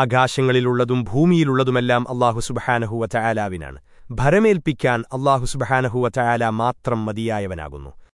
ആകാശങ്ങളിലുള്ളതും ഭൂമിയിലുള്ളതുമെല്ലാം അള്ളാഹു സുബഹാനഹുവ ചായാലാവിനാണ് ഭരമേൽപ്പിക്കാൻ അള്ളാഹു സുബഹാനഹുവ ചായാല മാത്രം മതിയായവനാകുന്നു.